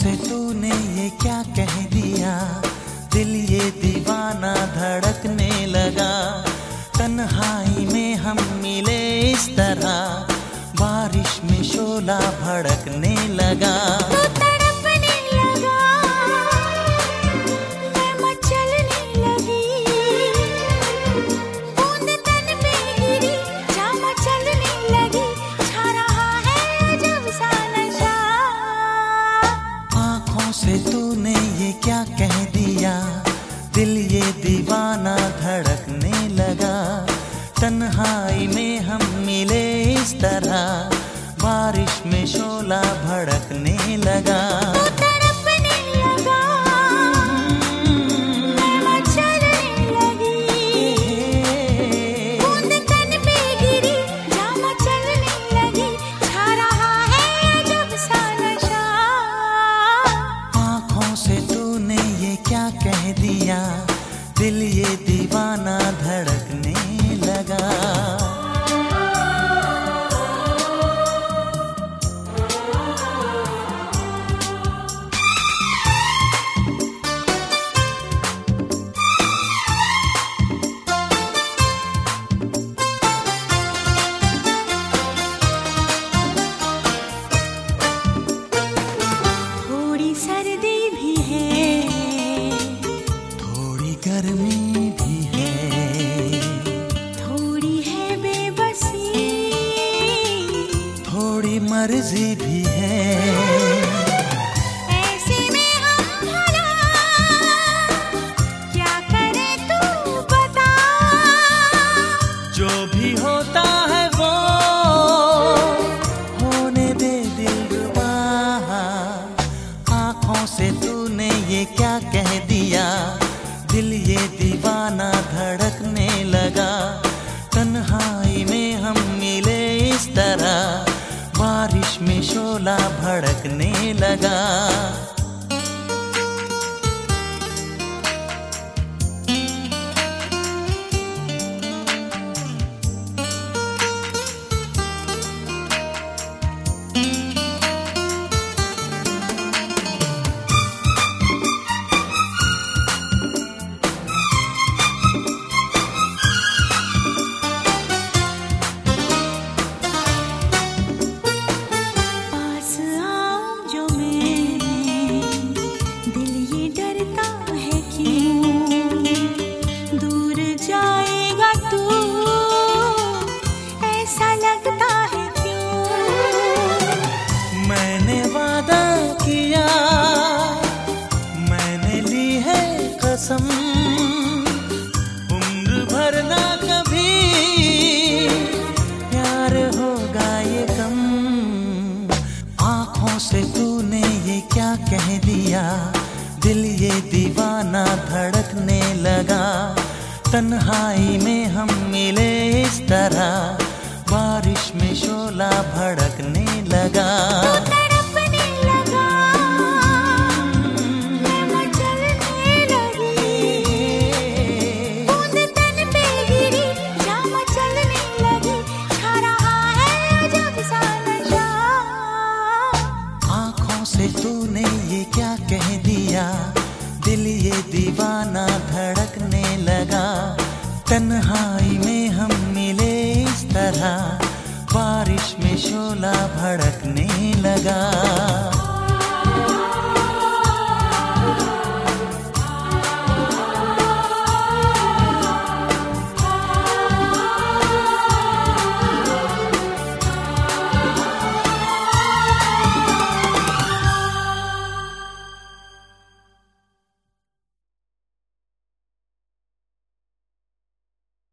से तूने ये क्या कह दिया? दिल ये दीवाना धड़कने लगा। तन्हाई में हम मिले इस तरह। बारिश में शोला भड़कने लगा। से तूने ये क्या कह दिया? दिल ये दीवाना धड़कने लगा। तन्हाई में हम मिले इस तरह। बारिश में शोला भड़कने मर्ज़ी भी है। भड़कने कह दिया। दिल ये दीवाना धड़कने लगा। तन्हाई में हम मिले इस तरह। आँखों से तूने ये क्या कह दिया? दिल ये दीवाना धड़कने लगा। तन्हाई में हम मिले इस तरह। बारिश में शोला भड़कने लगा।